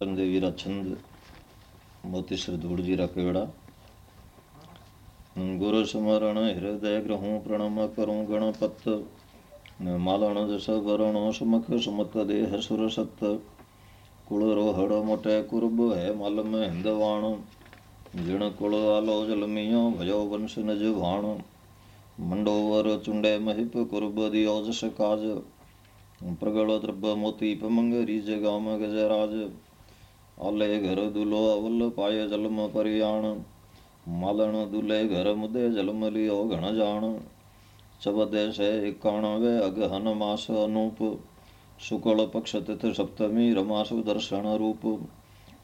देवी रा छंद मोती सिर जी रा केवड़ा गुरु स्मरण हृदय ग्रहूं प्रणम करूँ गणपत। मालण जस वरण सुमख सुमत देह सुर सत। कुल रोहड़ मोटे कुर्ब है मल में हिंदवाण जिण कुल आलो जल मियो भयो वंश नज भाण। मंडोवर चुंडे महिप कुर्ब दियो जस काज प्रगल द्रब मोती पमंग रीज गाम गजराज। आले घर दुलो अवल पाय जलम परियाण। मालण दुले घर मुदे जलम लियो घण जाण। चबदे से इकाण अगहन मास अनूप। शुक्ल पक्ष तिथ सप्तमी रमासु दर्शन रूप।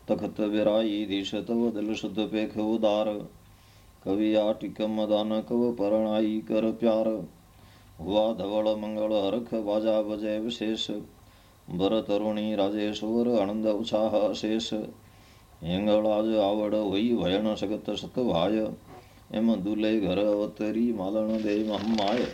तखत विराई धीश तव दिल शुद्ध पेख उदार। कवि आटिकम दान कव परणाई कर प्यार। हुआ धवल मंगल हरख बाजा बजे विशेष। भरतरुणी राजेश्वर आनंद उत्साह शेष। हिंगलाज आवड़ वही भयण सगत सतभाय एम दुले घर अवतरी मालन दे हम आय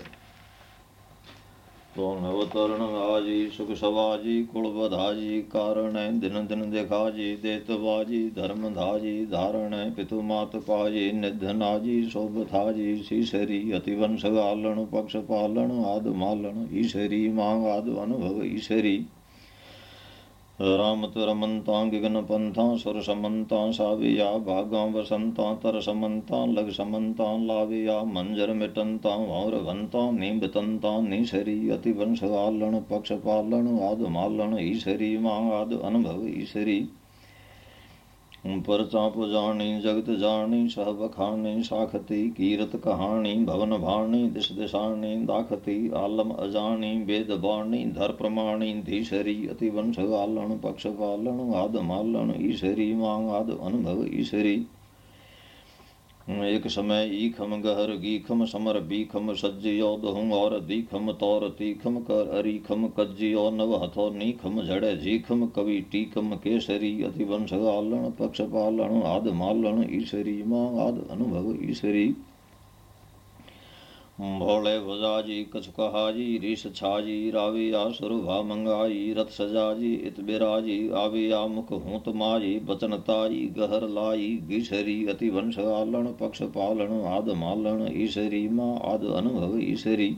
तो नवतरण सुख सवाजी, कुल बधाजी, कारण दिन दिन दिखाजी देतबाजी धर्म धाजी, धारण पितु मात पाजी निधनाजी शोभथाजी शीशरी, अतिवंश गालन, पक्ष पालन, आद मालन, ईशरी मांग आद अनुभव ईशरी। रामत रमंता गिगन पंथा सुर समंता साविया, भागां वसंता तर समंता लाविया और घंता नीबतंता निशरी अति वंश आलन पक्ष पालन आद मालन ईशरी माङ्गाद अनुभव ईशरी पर चाप जानी जगत जानी सह बखानी साखती कीरत कहानी भवन भाणी दिश दिशानी दाखती आलम अजानी वेद बाणी धर प्रमाणी धीशरी अति वंश आलन पक्ष पालण आद मालण ईशरी मांग आद अनुभव ईशरी एक समय ईखम गहर गीखम समर बीखम सज्जियो दहुं और दीखम तौर तीखम कर अरीखम कज्जियो नव हथो नीखम झड़े जीखम कवि टीकम केसरी अति वंश आलन पक्ष पालण आद मालण ईश्वरी माँ आद अनुभव ईश्वरी। भोले भुजाजी कछ कहाजी रीस छाजी राविया सुरभा मंगाई, रथ सजाजी, इत बिराजी आविया मुख हूत माई बचन ताई, गहर लाई, गीसरी अति वंश आलण, पक्ष पालण, आद मालण, ईसरी माँ आद अनुभव ईसरी।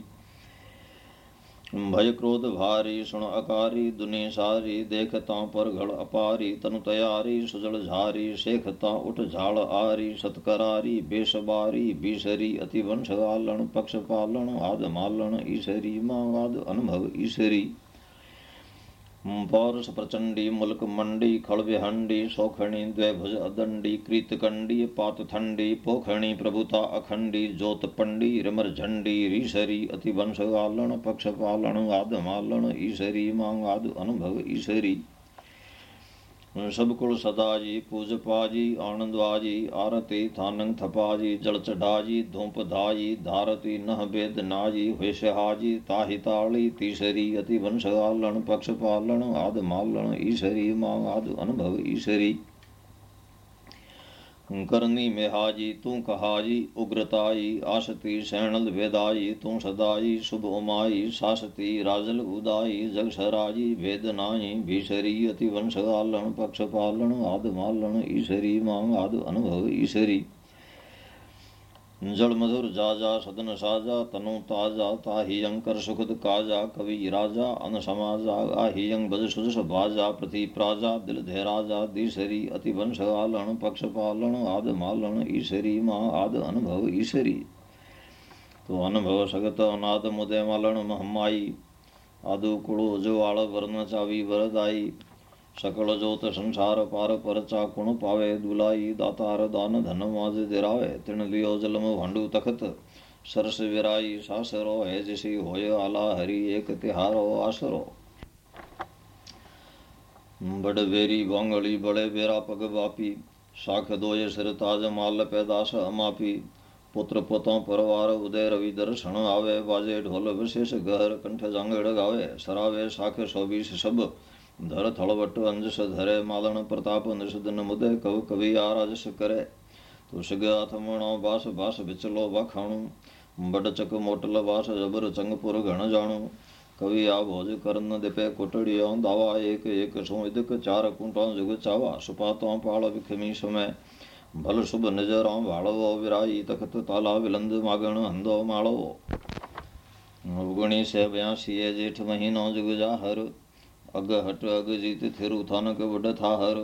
भय क्रोध भारी, सुण अकारी, दुनि सारी देखता पर घड़ अपारी, तनु तयारी, सुजल झारी शेखता उठ झाड़ आरी, सतकरारी बेसबारी बीसरी अति वंश आलन पक्ष पालन आद मालन ईसरी माँ आद अनुभव ईसरी। पौरुष प्रचंडी, मुल्क मंडी खड़विहंडी सोखणी, द्वैभुज अदंडी, कृतकंडी, पातथंडी, पोखणी, प्रभुता अखंडी जोत पंडी रिमर झंडी, रीसरी अति वंश आलन पक्ष पालन आद मालन ईसरी मांग आद अनुभव ईसरी। सबकुल सदाजी पूजपाजी आनंदवाजी आरती थानंग थपाजी जल चढ़ाजी धूप धाजी धारती नह वेद नाजी वेशहाजी ताहि ताली, तीसरी अति वंश आलन, पक्ष पालन, आद मालन, ईसरी मांग, आद अनुभव ईसरी। करनी मेहाजी तू कहाजी उग्रताई आसती सैणल वेदाई तू सदाई शुभ उमाई सासती राजल उदाई जग सराजी वेदनाई भीसरी अति वंश आलन पक्ष पालन आद मालन ईसरी मांग आद अनुभव ईसरी जल मधुर जाजा सदन साजा तनु ताज़ा ताहि अंकर सुखद काजा कवि राजा अन समाजा आहि अंग बज सुजस बाजा प्रति प्राजा दिल धैराजा दिशरी अति वंश आलन पक्ष पालन आद मालन ईशरी माँ आद अनुभव ईशरी तो अनुभव सगत अनाद मुदय मालन महमाई आदु कुड़ो जो आड़ वर्ण चावी वरदाई सकल जोत संसार पार पर चाकुण पावे, दुलाई दातार दान धन माज दिरावे तिण लियो जलम भांडू तखत, सरस विराई सासरो है जिसी होय आला हरि, एक तिहारो आसरो। बड़ बेरी बांगड़ी बड़े बेरा पग बापी। साख दोय सिर ताज माल पैदास अमापी। पुत्र पोतों परवार उदय रवि दर्शन आवे। बाजे ढोल विशेष गहर कंठ जांगड़ गावे। सरावे साख सौबीस सब। धर थड़वट अंजस धरे मालन प्रताप नृषदन मुदय कव कवि आराजस करे। तो सिग अथमणो बास बास बिचलो वाखाणु बड चक मोटल बास जबर चंगपुर घण जाणु। कवि आ भोज करन दिपे कुटड़ियों दावा एक एक सो इदक चार कुंटों जुग चावा। सुपातों पाल विखमी समय भल शुभ नज़रों भाड़वो विराई तखत ताला विलंद मागण हंदो माड़ो उगणी से बयासी जेठ महीनो जुग जाहर। अग हट अग जीत थिरु थानक वड था हर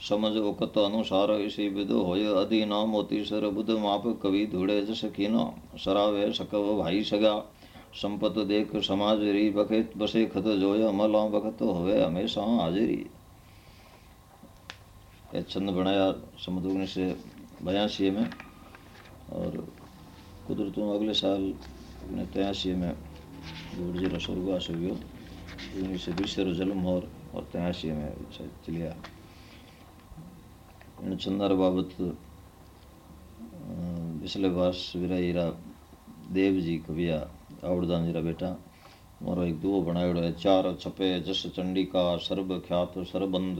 समझ उकत अनुसार इसी विद होय। अधीना मोती सर बुध माप कवि धुड़े जस कीनो सरावे सकव भाई सगा। संपत देख समाज री बखे बसे खत जोय। अमला बखत होवे हमेशा हाजिरी। छंद बनाया समुद्र उन्नीस से बयासी में। और कुदरतों अगले साल तिरासी में गुर्जर स्वर्गवास हुई। उन्नीस सौ बीस जन्म और और तिरासी में चलिया इन चंदर बाबत विसलेवास विराईरा देव जी कविया आवड़दान जी बेटा मारो एक दुओ बनायोड़ो है चार छपे जस चंडिका सर्ब ख्यात सरबंद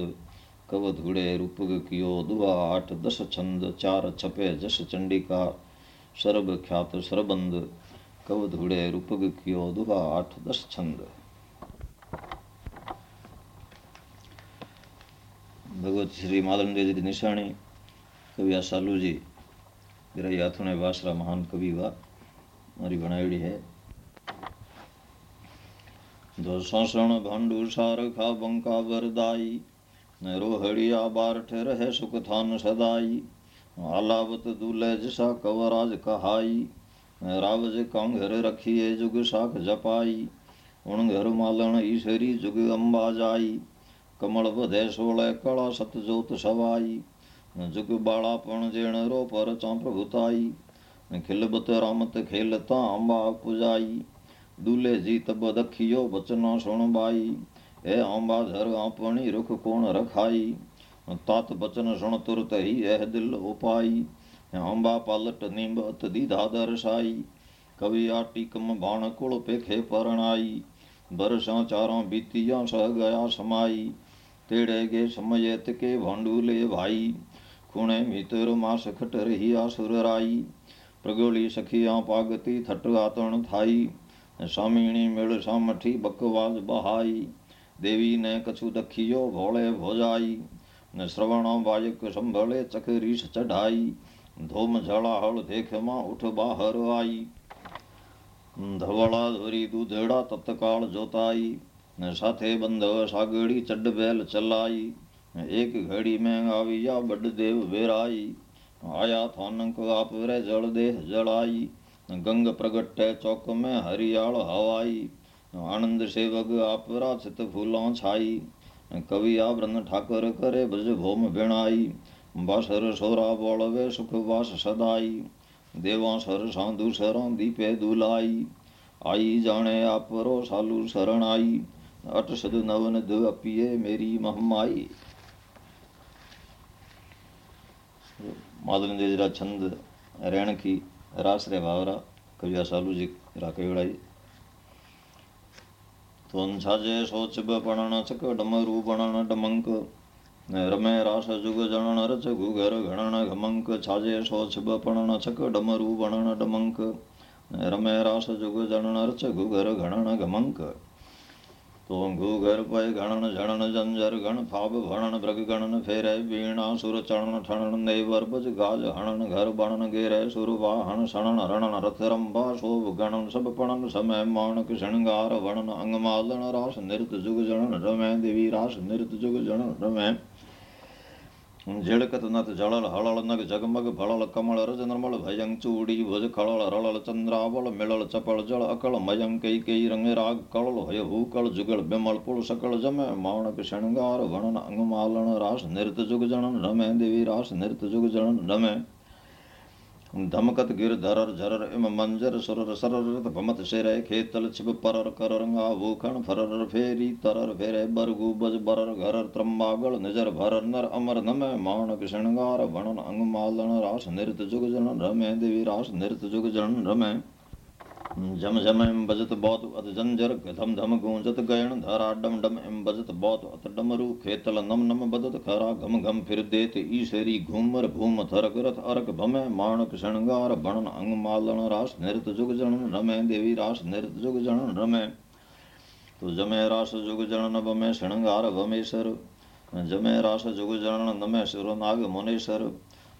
कव धुड़े रूपग कियो दुआ आठ दस छंद चार छपे जस चंडिका सर्ब ख्यात सरबंद कव धुड़े रूपग कियो दस छंद भगवत श्री मालंदेव जी निशानी कवि सालू जी मेरा याथुणे वासरा महान कवि हुआ हमारी बनाई है ससण भंडू सारखा बंका बरदाई रोहड़िया बारठ रहे सुख थान सदाई आलावत दूल्हे जिसा कवराज कहाई रावज कांघर रखिए जुग साख जपाई उण घर मालन ईश्वरी जुग अंबा जाई कमल बधे कला सत जोत सवाई। जुग बाड़ा पण जेण रो पर चा प्रभुताई। खिलबत रामत खेलता अंबा पुजाई। दूल्हे जी तब दखियो बचनो सुन बाई। ए अंबा धर आपणी रुख कोण रखाई। तात बचन सुन तुरत ही एह दिल उपाई। अंबा पालट निम्ब अत दीधा दर्शाई। कवि आटी कम बाण कुल पेखे परणाई। बरसा चारों बीतिया सह तेड़े गे समयत के भांडूले भाई। खुणे मित्र मास खट रही आसुर राई। प्रगोली सखिया पागती थट आतण थाई। स्वामीणी मेड़ सामठी बकवास बहाई। देवी ने कछु दखियो भोले भोजाई। न श्रवण बायक संभले चकरीश चढ़ाई। धोम झड़ा हल देख माँ उठ बाहर आई। धवड़ा धोरी दूधड़ा तत्काल जोताई। साथे बंधव सागड़ी चढ़ बैल चलाई एक घड़ी में आविया बड़ देव बेराई आया थानक आप रे जल देह जड़ाई गंग प्रगट चौक में हरियाल हवाई। आनंद सेवक आपरा चित फूलों छाई कवि आभ्रन ठाकर करे भज भोम भेणाई। बासर सोरा बोलवे सुख वास सदाई, देवा सर साधु सरों दीपे दुलाई। आई जाने आपरो सालू शरण आई अट सदनवन दपिए मेरी महमाई। माधवन देजरा छंद रैण की रास रे भावरा कविया सालू जी राके उड़ाई तो साजे सोच बणन चक डमरू बणन डमंक। रमे रास जुग जनन रच घुघर घणन घमंक। छाजे सोच बणन चक डमरू बणन डमंक। रमे रास जुग जनन रच घुघर घणन घमंक। तो घूघर पय गणन झणन झंझर गण फाब भणन भृग गणन फेर वीणा सुर चणन ठणन बज गाज हणन घर बणन गेर सुर वाहन सणन रणन रथ रंबा शोभ गणन सब पणन समय माणक शृंगार वर्णन अंगमालन रास नृत जुग जणन रमै देवी रास नृत जुग जणन रमै झिड़कत नत जड़ल हड़ल नग जगमग भड़ल कमल रज नर्मल भयंग चूड़ी भुज खड़ल रड़ल चंद्रावल मिलल चपल जल अकल मयम कई कई रंग राग कड़ल हय हूकल जुगल बिमल पुल सकल जमे माणक शृंगार अंग मालन रास नृत जुग जनन रमे देवी रास नृत जुग जनन रमे धमकत गिर धरर झरर इम मंजर सुरर सरर भमत शेरे खेतल छिप परर करर भूखण फरर फेरी तरर फेरे बरगु बज बरर घरर त्रम्बागल निजर भरर नर अमर नमे माणक श्रृंगार भणन अंग मालन रास नृत जुग जनन रमे देवी रास नृत जुग जनन रमे। झम झम एम बजत बहुत अत जंजर धम धम गूंजत गयण धरा डम डम एम बजत बहुत अत डमरू खेतल नम नम बदत खरा घम घम फिर देत ईसरी घूमर भूम थरक रथ अरक भमे माणक शृंगार भणन अंग मालन रास नृत जुग जनन रमे देवी रास नृत जुग जनन रमे। तो जमे रास जुग जन बमे शृंगार बमेश्वर जमे रास जुग जन नमे सुर नाग मुनेश्वर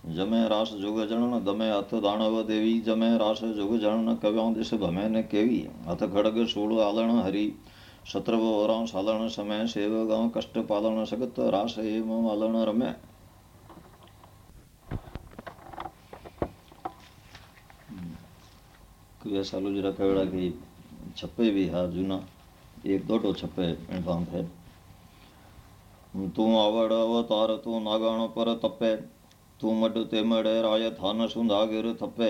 जमे रास जुग जन दमे अथ दानव देवी, जमे रास जुग जन कव्यों दिश भमे ने केवी। अथ खड़ग सूड़ आलण हरि, शत्रव और सालण समय सेव गाँव कष्ट पालण सगत रास एव मालण रमे। सालू जरा कहेड़ा की छप्पे भी हा, जूना। एक दो टो छप्पे भांत है। तू आवड़ अवतार, तू नागाण पर तपे तू मड ते मड़े राय थान सुंदागिर थपे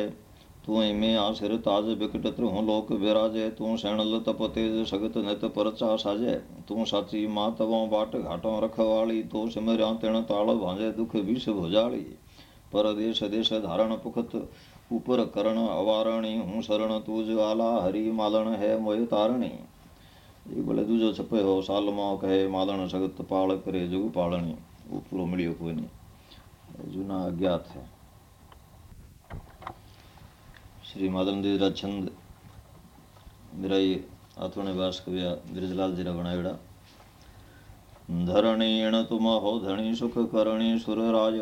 तू इमे आसिर ताज बिकट त्रुह लोक विराजे तू सैणल तप तेज सगत नित परचा साजे तू साची मां तवों बाट घाटों रखवाली तो सिमरिया तिण ताल भांजे दुख विष भुजाली परदेश देश धारण पुखत ऊपर करण अवारणी हूँ शरण तुज आला हरि मालण है मोय तारणी એ ભલે દૂજો છપ્પયો સાલમાં કહે માલણ સગત પાળ કરે જુગ પાળણી ઉપરો મળ્યો કોઈને जूना अज्ञात है। श्री माधव दीरा छंद मेरा ये आत्मने वास कव्या ब्रजलाल जीरा बनावेड़ा धरणीण तुम हो धणी सुख करणी सुरराज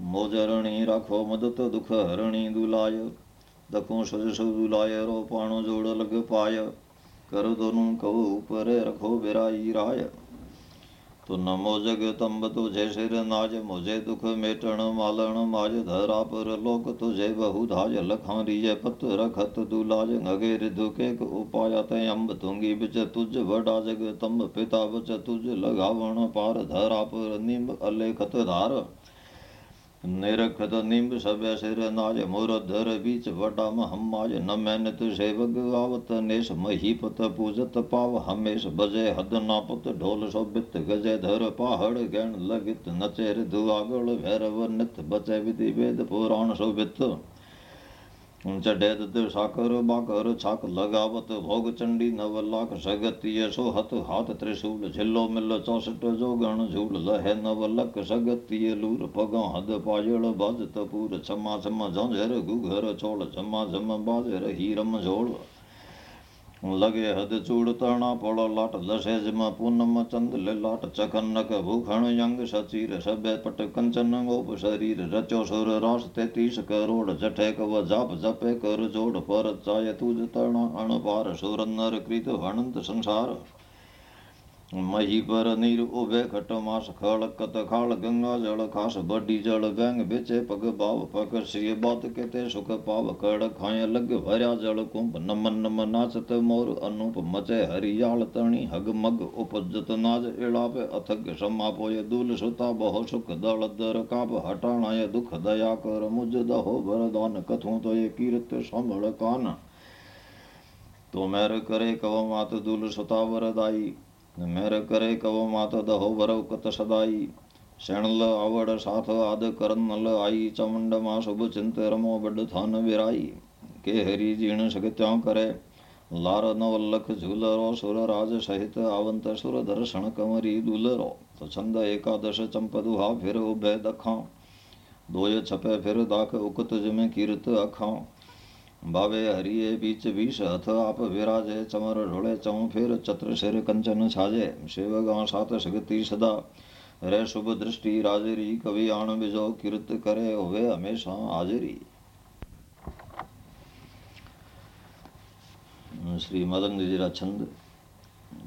मोजरणी राखो मदत दुख हरणी दुलाय, दखो सज सो दुलाय रो पाणो जोड़ लग पाय, कर दोनों कव ऊपर रखो बिराई राय। तो नमो जग तंब तुझे सिर नाज मुझे दुख मेटण मालण माज धरा पर लोक तुझे बहु धाज लखारी जय पत रखत दुलाज नगे रिधु के उपाय तय अम्ब तुंगी बिच तुझ वडा जग तंब पिता बच तुझ लगावण पार धरा पर निम्ब अलेखत धार। निरखत निम्ब सब सिर नाज धर बीच वडा महमाज न सेवग सेवक नेश नेस महीपत पूजत पाव। हमेश बजे हद नापत ढोल शोभित गजे धर पहाड़ गण लगित। नचेर दुआगल भैरव नित बचे विधि वेद पुराण शोभित। चढ़े दर साकर बाकर छाक लगावत भोग चंडी नव लाख सगत यशो हत हाथ त्रिशूल झिल्लो मिल चौसठ जो गण झूल लहे नव लख सगतिय लूर पगा हद पाजड़ बाज तपूर छमा छम झंझर घुघर छोड़ छमा छम बाजर हीरम झोड़ लगे हद चूड़ तरणा पड़ो लाट दशेज म पूनम चंद लाट चखनक भूखण यंग सचीर सभ्य पट कंचन गोप शरीर रचो सुर रास तेतीस करोड़ जठे कव जाप जपे कर जोड़ पर चाय तुझ तरणा अण पार सुर नर कृत हणंत संसार मही पर नीर उभे खट मास खड़ कत खाड़ गंगा जल खास बडी जल व्यंग बेचे पग भाव पक सिय बात केते सुख पाव कड़ खाय लग भर्या जल कुंभ नमन नम नाचत मोर अनूप मचे हरियाल तणी हग मग उपजत नाज एड़ा अथग समा पोय दूल सुता बहु सुख दल दर काप हटाणाय दुख दया कर मुझ दहो वरदान कथू तो ये कीर्त संभल कान तो मैर करे कव मात दूल सुता वरदाई मेर करे कव मात दहो भरव कत सदाई। शैणल आवड़ साथ आद करनल आई। चमंड मा शुभ चिंत रमो बड थान विराई। के हरि जीण सगत्यों करे। लार नवल्लख झूलरो सुर राज सहित आवंत सुर दर्शन कमरी दुलरो तो छंद एकादश चंप दुहा फिर उभय दखा। दोय छपे फिर दाख उकत जिमे कीर्त अखां। भावे हरिये बीच बीस हथ आप विराजे, चमर ढोले, चौ फिर चत्र सिर कंचन छाजे शिव गां सात सगति सदा। रे शुभ दृष्टि राजरी, कवि आण बिजो, कीर्त करे हुए हमेशा हाजिरी। श्री मदन जीरा छंद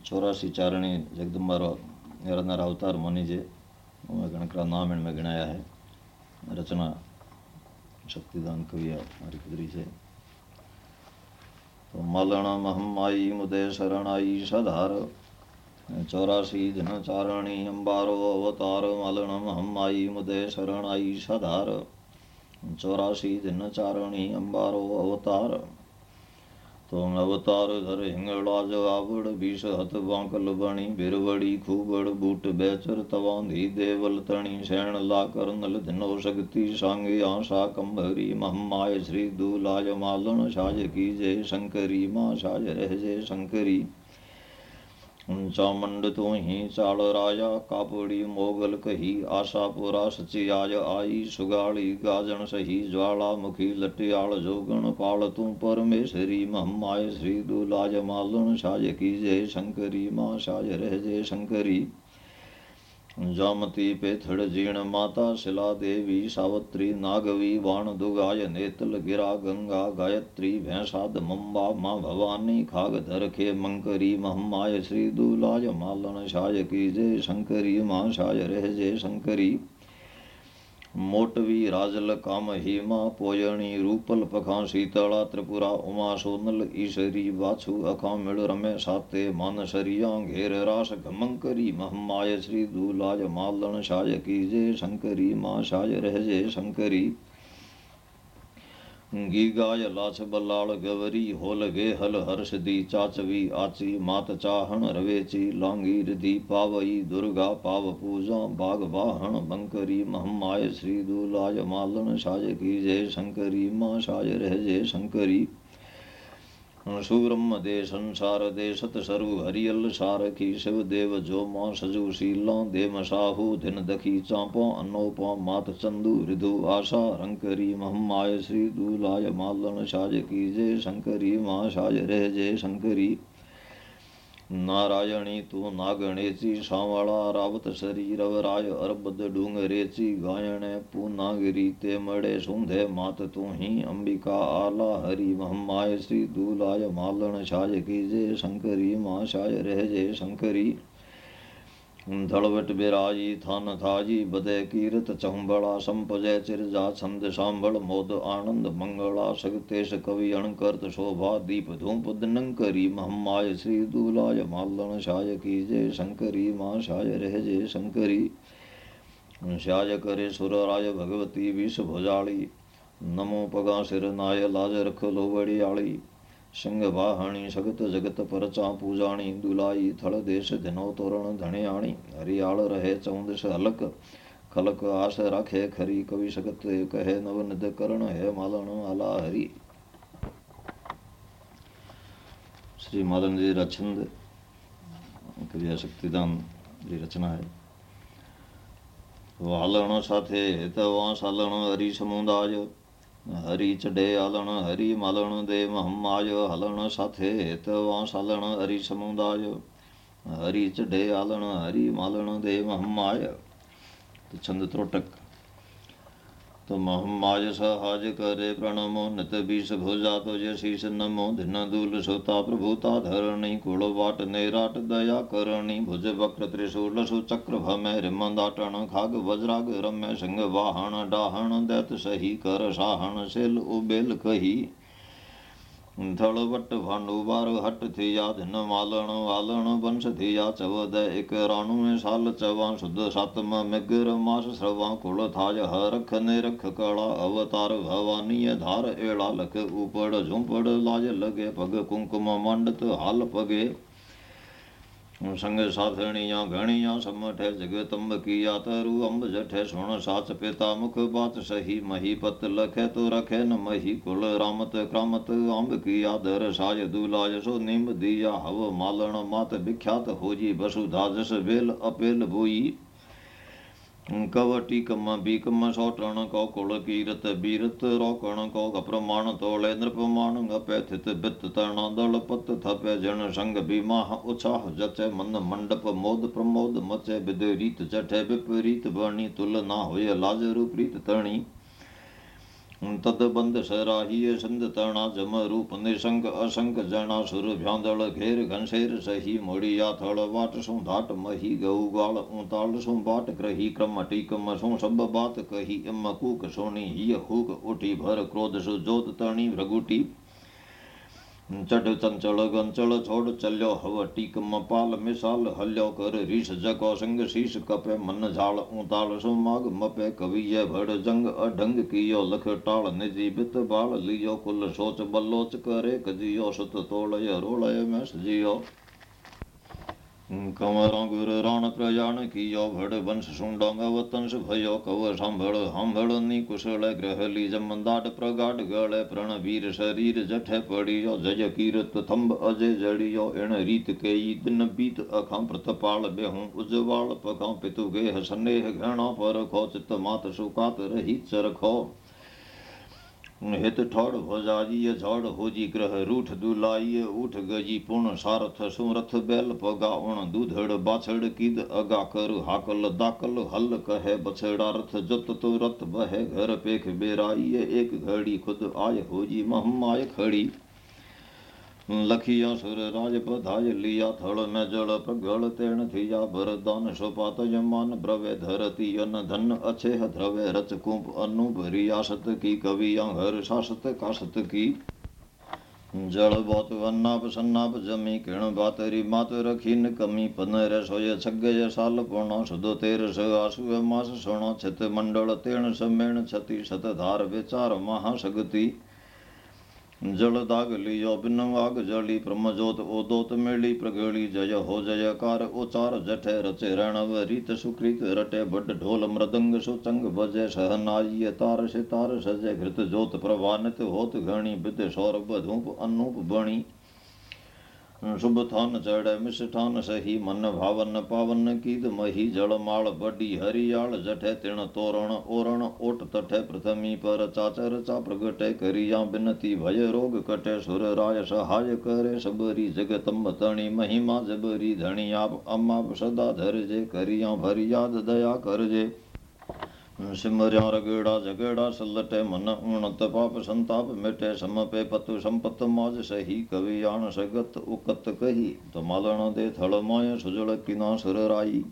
चौरासी चारणी जगदम्बा निरंतर अवतार मुनि जे गणकरा नाम इनमें गिनाया है। रचना शक्तिदान कवि हमारी कुदरी से। मलण महमाई मुदे शरणाई सधार। चौरासी दिन चारणी अम्बारो अवतार मलण महमाई मुदे शरणाई सधार। चौरासी दिन चारणी अम्बारो अवतार तो अवतार धर हिंगड़ा जवाबड़ बीस हथ बांकल बणी, बिरवड़ी खूबड़ बूट बेचर तवांधी देवल तणी सैण ला करनल धनो शक्ति सांगे आशा कंभरी महमाय श्री दूलाय मालन साज की जय शंकरी, माँ साज रह जय शंकरी। चामंड तू ही चाल राजा, कापड़ी मोगल कही आशापुरा सची आज आई सुगाड़ी गाजन सही, ज्वाला मुखी लटियाल जोगण पाल, तू परमेश्वरी महमाय, श्री दुलाज मालन, साज की जय शंकरी, माँ साज रह जय शंकरी। जामती पेथड़ जीर्ण माता शिला देवी, सावत्री, नागवी बाण दुगाय नेतल, गिरा, गंगा, गायत्री, भैंसाद मम्बा माँ भवानी, खाग धर मंकरी महमाय श्री दूलाय मालन शाय की जय शंकरी माँ शाय रह जय शंकरी। मोटवी, राजल, काम, हीमा, पोयणी, रूपल, पखा, शीतला, त्रिपुरा, उमा, सोनल, ईशरी वाछु अखा मिड़ रमे, साते मान सरिया घेर, रास, घमंकरी महमाय श्री दूलाज मालन शाय की जय शंकरी, माँ शाय गाय, लाछ बलाल गवरी, होल गे, हल हर्ष दी, चाचवी, आची, मात चाहण, रवेची लांगी रिधि पावई, दुर्गा, पाव पूजा, बाग वाहन बंकरी महमाय श्री दूलाय, मालन साय की जय, शंकरी, माँ साज रह जय, शंकरी। सुब्रह्म दे संसार दे सत सरु हरियल सारखी शिव देव जो माँ सजु शीला देम साहु दिन दखी चांपो अनोपो मात चंदु ऋधु आशा रंकरी महमाय श्री दूलाय मालन साज की जय शंकरी माँ साज रह जय शंकरी नारायणी तू नागणेची सावळा रावत शरीरवराय अरबद डूंगरेची गायणे पूनागिरी ते मडे सुंधे मात तू ही अंबिका आला हरि महमाय श्री दूलाय मालन शाय की जय शंकरी माँ शाय रह जय शंकरी धड़वट बिराजी, थान थाजी बदय कीरत चहुबड़ा संपजय चिरजा, छंद, सांभल, मोद, आनंद, मंगला, सगतेश, कवि, अणकर्त, शोभा, दीप, धूप, दिनंकरी महमाय श्री दूलाय, मालन, शाय की जय शंकरी, माँ, शाय रह जय शंकरी। शाय, करे सुरराय भगवती, विष, भुजाली। नमो पगा, सिर नाय लाज रख लोबड़ी आली संग वाहणी सगत जगत परचा पूजाणी दुलाई थल देश दिनो तोरण धणियाणी हरियाल रहे चौदस हलक खलक आस राखे खरी कवि सगत कहे नव निद करण है मालन आला हरि श्री मालन जी रचंद क्रिया शक्तिदान जी रचना है वालण हरी चढ़े हलण हरी मलण दे महम हलण साथे त वांस हलण हरी समुदायो। हरी चढ़े हलण हरी मलण दे महम तो छंद त्रोटक। तुम माज सहाज करे प्रणमो, नित बीस भुजातो जशीष नमो। दिन दूल सुता प्रभुता धरणी कुड़ो वाट नेराट दया करणी। भुज वक्र त्रिशूल सुचक्र भमे रिमदाटण खाग वज्राग रम्य सिंह वाहन डाहण, दैत सही कर साहण, सेल उबेल कही। धड़ वट भांडूबार हट थी या धिन मालण वालण वंश थी चव चवद इक राणू में साल चवा, शुद्ध सातम मिगर मास स्रवा कुल थाज हरख ने रख कड़ा अवतार भवानीय धार एड़ा लख, ऊपड़ झुंपड़ लाज लगे, पग कुंकुम मंडत हाल पगे। संग साथणिया घणिया समठे जगतम्ब किया तरु अम्ब जठे सुण साच पिता मुख बात सही मही पत लखे तो रखे न मही कुल रामत क्रामत अम्ब किया दर साज दूलाज सो निम्ब दिया हव मालण मात विख्यात होजी वसुधा जस बेल अपेल बोई कवटी कम बीकम सौटण कौ कुल कीरत बीरत रोकण कौ अप्रमाण तोले नृपमाण गपे थित बित तरण दल पत थपे जन संग बीमाह उत्साह जचे मन मंडप मोद प्रमोद मचे विद रीत जठे विपरीत बणी तुल ना होय लाज रूप्रीत तणी तद बंद सराहिय संद तरणा जम रूप निशंक असंक जना सुर भ्यांदळ घेर घनशेर सही मोड़िया थळ वाट सों धाट मही गऊ गाल ऊताल सु बाट ग्रही क्रम टीकम सु सब बात कही इम कूक सोनी हिय खूक उठी भर क्रोध सु जोत तणी भ्रगुटी चढ़ चंचल गंचल छोड़ चल्यो हव टीक मपाल मिसाल हल्यो कर रीस जको संग शीश कपे मन झाल ऊताल सुमाग मपे कविय भड़ जंग, अढंग कियो लख टाल निजी बित बाल लियो कुल सोच बलोच करे, कजियो सुत तोड़य रोलय में सजियो कंवरों गुर प्रयाण कियो भड़ वंश सुंडोंग वतंश भयो कव सांभळ हांभळ नि कुशल ग्रह लीज मंदाट प्रगाट गळे प्रण वीर शरीर जठे पड़ियो जय कीरत थंब अजय जड़ियो इण रीत के दिन बीत अखां प्रतपाल बेहूं उजवाल पखां पितु गेह स्नेह घृणा पर खो चित मात सुकात रही चरखो। हित ठोड़ भोजाजी झोड़ होजी ग्रह रूठ दुलाई उठ गजी पूर्ण सारथ सुमरथ बैल पगा उण दूधड़ बाछड़ कीद अगा कर हाकल दाकल हल कहे बछड़ा रथ जत तो रथ बह घर पेख बेराई एक घड़ी खुद आय होजी महमाय खड़ी। लखिया सुर राज पधाय लिया थड़ में जल प्रगल तेण थिया भरदान सोपात यमान ब्रवे धरती अन धन अच्छे द्रवे रच कुंभ अनुप रियासत की कवि हर शासत कासत की जल बहुत वन्नाप सन्नाप जमी किण बातरी मात रखीन कमी पनर सोय छगय साल पुण सुदो तेर स आसु मास सोण छित मंडल तेण समेण छति सत धार विचार महासगति जल दाग लियो बिन आग जली ब्रह्मजोत ओदोत मेली प्रगेली जय हो जयकार उचार जठे रचे रणव रीत सुकृत रटे बड ढोल मृदंग सुचंग बजे सहनाई तार से तार सजय घृत जोत प्रवानित होत घणी बिद सौरभ धूप अनूप बणी शुभ थान चढ़ मिष्ठान सही, मन भावन पावन कीद मही जलमाल बडी हरियाल, जठे तिण तोरण, ओरण ओट तठे प्रथमी पर चाचर चा प्रगटे करिया बिनती, भय रोग कटे सुर राय सहाय करे सबरी, जगतम तणी महिमा जबरी, धणी आप अमाप सदा धरजे, करिया भरियाद दया करजे। सिमरिया रगेड़ा झगेड़ा सलटे मन उणत पाप संताप मिटे सम पे पतु संपत मौज सही कवि आण सगत उकत कही तो मालण दे थल माय सुजल किना सुर राई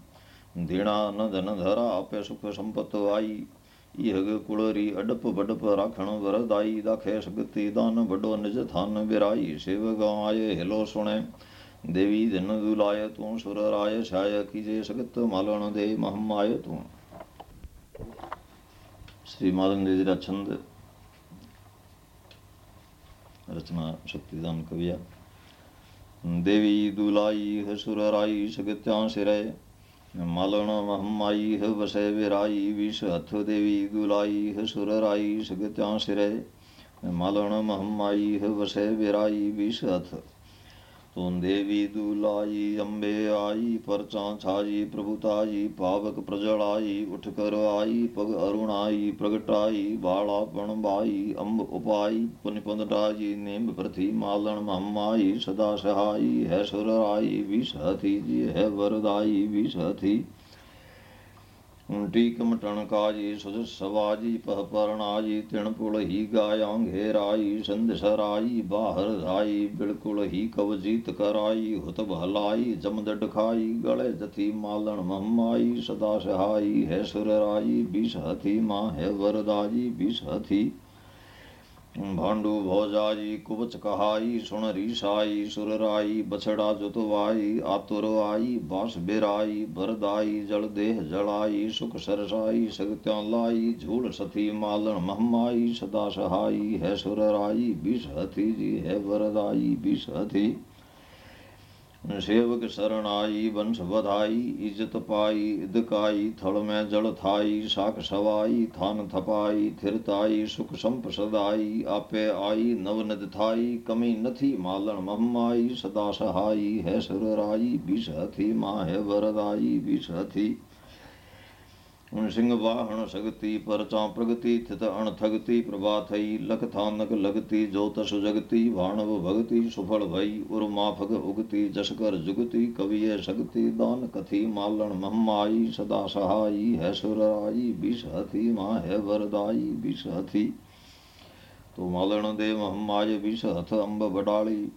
धीणा न धन धरा आपे सुख संपत आई इहग कुड़री अडप बडप राखण वरदाई दाखे सगति दान बडो निज थान बिराई शिव गाय हिलो सुणे देवी धन दुलाय तू सुर राय छाय कीजे सगत मालण दे महमाय तू श्री माधन जी छंद रचना शक्तिदान कविया। देवी दुलाई ह सुरराई सगत्या सिरय मालण महमाई ह वसय विराई, विष हथ देवी दुलाई ह सुरराई सगत्या सिरय मालण महमाई ह विराई, विष हथ तुम देवी दुलाई अम्बे आई परचा छाई प्रभुताई पावक प्रजड़ाई उठ कर आई पग अरुणाई प्रगटाई बाला बाई अम्ब उपाई पुन पुनडाई नेम प्रथि मालन महमाई सदा सहाई है सुर आई विषहति जी है वरदाई विषहति सराई बाहर धाई बिल्कुल ही कवजीत कराई हुत भलाई जमदड खाई गले जथी मालन मम्माई सदा सहाई है सुरराई बिष हथी माँ है वरदाई बिष हथी भांडू भोजाई कुबच कहाई, सुन रीसाई सुरराई बछड़ा जुतवाई, आतुर आई, बाँस बिराई, बरदाई, जल देह जलाई, सुख सरसाई, सगत्या लाई झूल सती मालन महमाई, सदा सहाई, है सुरराई बिष हथी जी, है वरदाई बिष हथी। सेवक शरण आई वंश बधाई, इज़्ज़त पाई, इदकाई, थल में जल थाई, साख सवाई, थान थपाई थिरताई सुख संप सदाई, आपे आई नवनद थाई, कमी नथी, मालन महमाई सदा सहाई, है सुर राई बिष हथी माँ है वरदाई बिष हथी सिंह वाहन सगति परचा प्रगति थित अण थगति प्रभा थई लख थानक लगति जोत सुजगति भाणव भगति सुफल भई उर माफक उगति जसकर जुगति कविय सगति दान कथि मालन महमाई सदा सहाई है सुराई बिष हथि माँ है वरदाई बिष हथि तो मालन दे महमाय बिष हथ अम्ब बडाली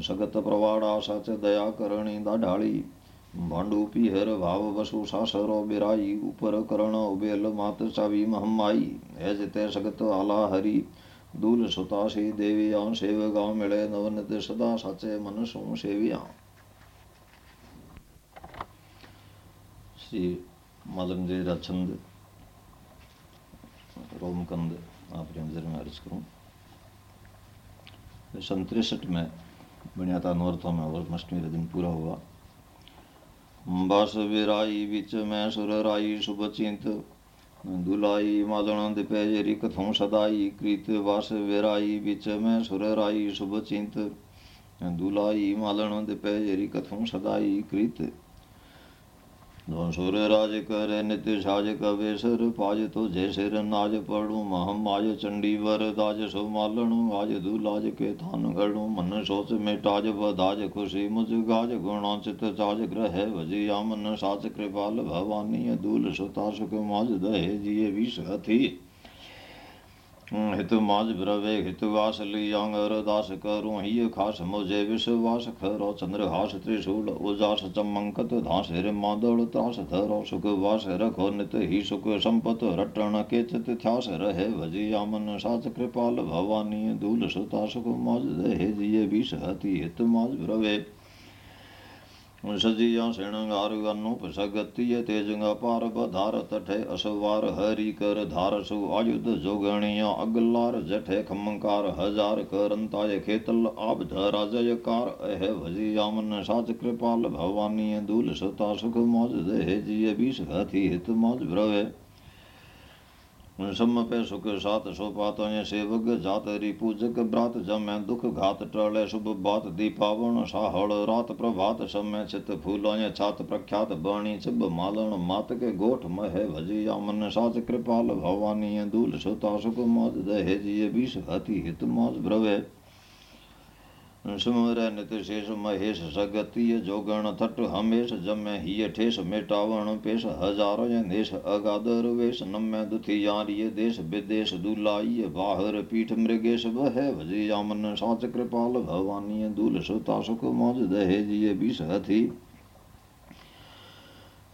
सगत प्रवाड़ा सच दया करणी दाढ़ाली भांडू पीहर भाव वसु सासरो बिराई ऊपर करण उबेल मात चावी महमाई एज ते सगत आला हरि, दूल सुतासी देविया सेव गाँव मिले नवनित सदा साचे मन सो सेविया। श्री मालम जी छंद रोमकंद, आप नज़र में अर्ज़ करूँ। सन तिरसठ में बनियाता नौरतों में, और अष्टमी का दिन पूरा हुआ। ਬਸ ਵਿਰਾਈ ਵਿੱਚ ਮੈਂ ਸੁਰ ਰਾਈ ਸੁਭ ਚਿੰਤ। ਦੁਲਾਈ ਮਾਲਣ ਦੇ ਪੈਜਰੀ ਕਥੋਂ ਸਦਾਈ। ਕ੍ਰਿਤ ਵਸ ਵਿਰਾਈ ਵਿੱਚ ਮੈਂ ਸੁਰ ਰਾਈ ਸੁਭ ਚਿੰਤ। ਦੁਲਾਈ ਮਾਲਣ ਦੇ ਪੈਜਰੀ ਕਥੋਂ ਸਦਾਈ। ਕ੍ਰਿਤ सुर राज कर, नित साज कवेसर पाज तो जय सिर नाज पढ़ू महम आज चंडी वर दाज सो मालणु, आज दूलाज के थान घड़ू, मन सोच में ताज बदाज खुशी मुझ गाज, गुणोचित चाज ग्रह भजिया आमन साच कृपाल, भवानी दूल सुता सुख माज दहे जिये विष हथी हित माज ब्रवे हितवास लियांग रदास करूँ ही खास मुझे विश्वास खरो चंद्रहास त्रिशूल उजास चमंकत धास हिर मादोड़ त्रास धरो सुख वास रखो नित ही सुख संपत रटन के चित थ्यास रहे भजियामन साच कृपाल भवानी दूल सुता सुख माज दहे जिये बीस हति हित माज ब्रवे सजिया सेणंगार गन्नु पिसगत्तीय तेजंग पारब धार तठे असवार हरि कर धारसु आयुध जोगणीय अगलार जठे खमकार हज़ार करंताय खेतल आप धराजय कार अह भजी यामन साच कृपाल भवानी दूल सता सुख मौज देह जिय बीस हथि हित मौज भ्रवे सम पे सुख सात सोपात सेवक जात रिपूजक ब्रात जम दुख घात टले शुभ बात दीपावण साहड़ रात प्रभात समय चित फूलोय छात प्रख्यात बणी चिब मालण मात के गोठ मह भजिया मन साच कृपाल भवानी दूल सुता सुख मौज दहेजिय बीस हति हित मौज भ्रवे सुमर नित शेष महेश सगतीय जोगण थट हमेश जम हिय ठेस मेटावण पेश हजारो देश अगादर वेश नम्य दुथि यारिय देश विदेश दुलाइय बाहर पीठ मृगेश बह भजी यामन साच कृपाल भवानी दूल सुता सुख मौज दहेजिय बीस हथी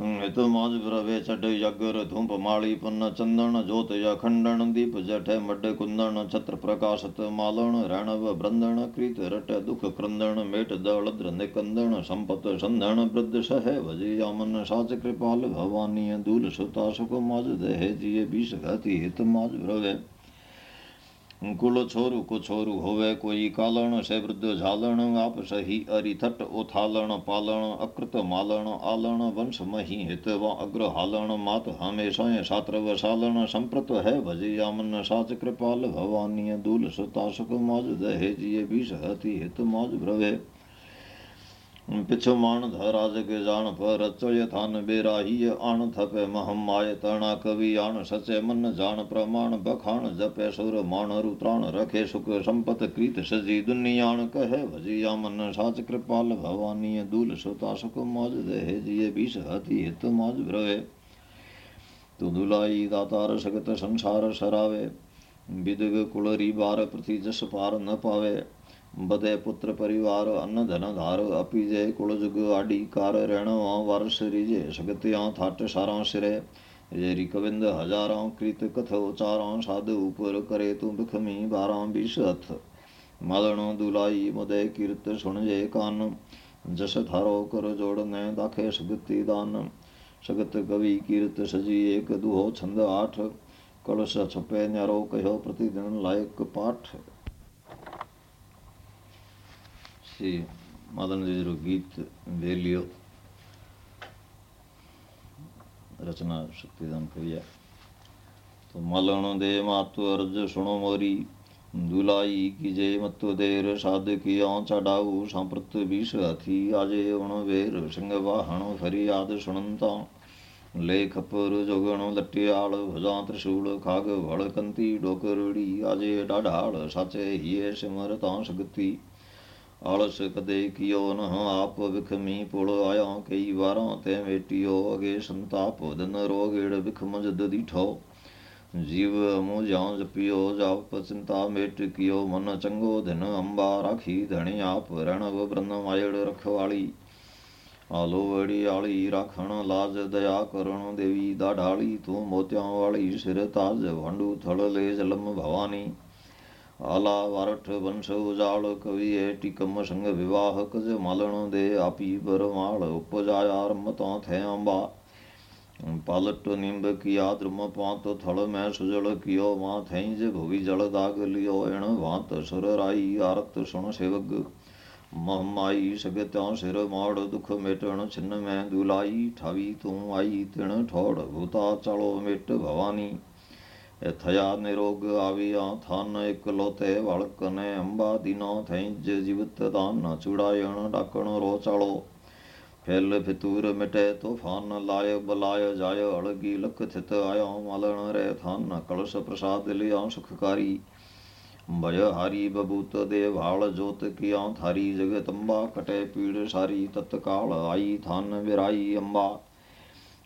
हित मौज प्रवे चढ़ यगर धूप माली पुन चंदन ज्योत अखंडन दीप जठ मड कुंदन, छत्र प्रकाशत मालण, रणव ब्रंदन कृत रट दुख क्रंदन, मेट दलद्र निकंदन, संपत संधन, वृद्ध सह भजी यामन साच कृपाल भवानी दूल सुता सुख मौज दहे जिये बीस घाती हित मौज प्रवे કુલ છોરું કો છોરું હોવે કોઈ કાલણ સે વૃદ્ધ ઝાલણ આપ સહી અરી થટ ઓથાલણ પાલણ અકૃત માલણ આલણ વંશ મહી હિતવા અગ્ર હાલણ માત હમેશા સાત્ર વસાલણ સંપ્રત હે ભજી યામન સાચ કૃપાલ ભવાની દૂલ સુતા સુખ મોજ દહે જીએ બીસ હતી હિત મોજ ભ્રવે पिछुमाण धराज के जाण पर थान बेराही आण थपे महम आय कवि आण सचे मन जान प्रमाण बखाण जपे सुर माण रुत्राण रखे सुख संपत कृत सजी दुनियाण कहे भजिया मन साच कृपाल भवानी दूल सुता सुख मौज दहे जिय बीस हति हित मौज भ्रवे तू दुलाई दातार सगत संसार सरावे विदग कुलरी बार प्रति जस पार न पावे बदे पुत्र परिवार, अन्न, धन, धार, अपीजे, कुलजुग, आडि, कार ऋण वर्ष रिजे, सगत्यां, थाट, सारा, सिरे। जेरी कविंद हज़ारों कृत कथोचारों साधु ऊपर करे तुम बिखमी बारा, बीस, हथ। मदनो दुलाई, मदे, कीर्त, सुन, जे, कान। जस, थारो, कर जोड़ने दाखे सगति दान। सगत, कवि, कीर्त, सजी, एक, दुहो, छंद, आठ। कलश, छपे, न्यारो, कहो, प्रतिदिन लायक पाठ। છે માતાનું જેજરું ગીત વેલીઓ રચના શક્તિદાન કવિયા તો મલણ દે માતુ અરજ સુણો મોરી દુલાઈ કી જય મત્વ દેર સાધ કી આ ચડાવું સાંપ્રત વિષ હાથી આજે અણ વેર સંગ વાહણ ફરી આદ સુણંતા લેખ પર જોગણો લટિયાળ ભજા ત્રિશૂળ ખાગ ભળકંતી ડોકરડી આજે ડાઢાળ સાચે હિયે સિમરતા શક્તિ ਆਲਸ ਕਦੇ ਕੀਓ ਨਹ, ਆਪ ਵਿਖਮੀ ਪੁਲ ਆਇਆ ਕਈ ਵਾਰਾਂ ਤੇ ਮੇਟਿਓ, ਅਗੇ ਸੰਤਾਪ ਦਨ ਰੋਗੇੜ ਵਿਖਮ ਜਦ ਦੀਠੋ ਜੀਵ ਮੋ ਜਾਂ ਜਪਿਓ, ਜਾਪ ਚਿੰਤਾ ਮੇਟ ਕੀਓ, ਮਨ ਚੰਗੋ ਧਨ ਅੰਬਾ ਰਾਖੀ ਧਣੀ, ਆਪ ਰਣਵ ਬ੍ਰਹਮ ਆਇੜ ਰਖਵਾਲੀ ਆਲੋ ਵੜੀ ਆਲੀ ਰਾਖਣ, ਲਾਜ ਦਇਆ ਕਰਣ ਦੇਵੀ ਦਾ ਢਾਲੀ, ਤੂੰ ਮੋਤਿਆਂ ਵਾਲੀ ਸਿਰ ਤਾਜ, ਵੰਡੂ ਥਲ ਲੈ ਜਲਮ ਭਵਾਨੀ। ਆਲਾ ਵਰਠ ਬੰਸ ਉਜਾਲ ਕਵੀ ਟਿਕਮ ਸੰਗ ਵਿਵਾਹ ਕਜ ਮਲਣ ਦੇ ਆਪੀ ਬਰਮਾਲ ਉਪਜਾਇਆ ਰਮਤੋਂ ਥੇ ਅੰਬਾ। ਪਲਟ ਨਿੰਬ ਕੀਆ ਧਰਮ ਪਾਤ ਥਲ ਮੈਂ ਸੁਜਲ ਕਿਓ ਮਾ ਥੈਂਜ ਭੁਵੀ ਜਲ ਦਾਗ ਲਿਓ ਐਣ ਵਾਤ ਸੁਰ ਰਾਈ ਆਰਤ ਸੁਣ ਸੇਵਗ। ਮਹਮਾਈ ਸਗਤਿਆਂ ਸਿਰ ਮਾੜ ਦੁਖ ਮੇਟਣ ਛਿਨ ਮੈਂ ਦੁਲਾਈ ਠਾਵੀ ਤੂੰ ਆਈ ਤਿਣ ਠੋੜ ਭੂਤਾ ਚਲੋ ਮਿਟ ਭਵਾਨੀ। ਥਇਆ ਨਿਰੋਗ ਆਵਿਆ ਥਨ ਇਕ ਲੋਤੇ ਵਲਕ ਨੇ ਅੰਬਾ ਦਿਨੋ ਥੈਂਜ ਜੀਵਤ ਦਾਨ ਚੁੜਾਇਣ ਡਾਕਣ ਰੋ ਚਲੋ ਫੈਲ ਫਿਤੂਰ ਮਿਟੇ ਤੂਫਾਨ ਲਾਇ ਬਲਾਇ ਜਾਇ ਅਲਗੀ ਲਖ ਥਿਤ ਆਇਆ ਮਲਣ ਰੇ ਥਨ ਕਲਸ਼ ਪ੍ਰਸਾਦ ਲਿਆ ਸੁਖਕਾਰੀ ਭਜ ਹਰੀ ਬਬੂਤ ਦੇ ਭਾਲ ਜੋਤ ਕੀਆ ਥਾਰੀ ਜਗਤੰਬਾ ਕਟੇ ਪੀੜ ਸਾਰੀ ਤਤਕਾਲ ਆਈ ਥਨ ਵਿਰਾਈ ਅੰਬਾ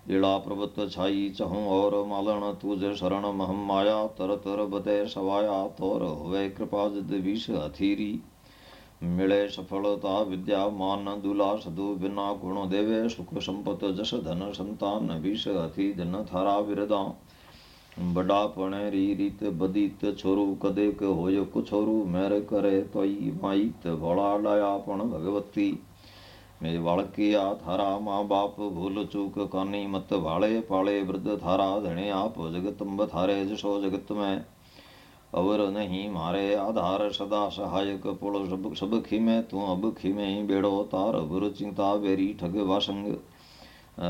लीला प्रभुत छाई चहु और मालन तुझ शरण महम माया, तर तर बते सवाया तोर हुए कृपा जिद विष हथीरी मिले सफलता विद्या मान दुला सदु बिना गुण देवे, सुख संपत जस धन संतान विष हथी धन थारा विरदा। बड़ा पणे री रीत बदीत छोरु, कदे के होय कुछोरु मेर करे तोई माईत भोला डाया पण भगवती। मेरे वाड़किया थारा माँ बाप भूल चूक कानी मत भाले पाले वृद्ध थारा धने आप जगत थारे जसो जगत में अवर नहीं मारे आधार सदा सहायक पुल सब सब खिमे तू अब खिमे ही बेड़ो तार गुरु चिंता बेरी ठग वासंग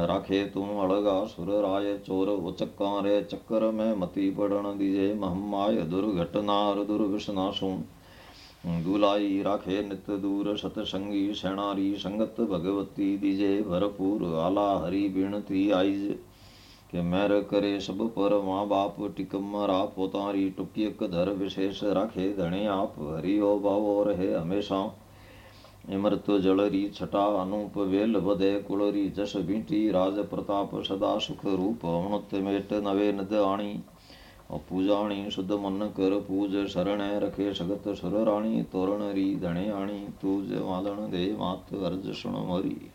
राखे तू अड़गा सुर राय चोर उचक्का रे चक्कर में मती पड़न दीजे महमाय दुर्घटना दुर्विषनाशू दुलाई राखे नित दूर सतसंगी सेणारी संगत भगवती दीजे भरपूर आला हरि बिणती आईज। के मैर करे सब पर माँ बाप टिकम रा पोतारी टुकियक धर विशेष राखे धने आप। हरि ओ भावो रहे हमेशा। इमृत जलरी छटा अनूप वेल बदे कुलरी, जस बीटी राज प्रताप सदा सुख रूप, अमृत मेट नवे नद आणी। पूजाणी शुद्ध मन कर पूज शरण रखे सगत सुर राणी तोरण री धणे आणी, तूज मालण दे मात अर्ज़ सुण मरी।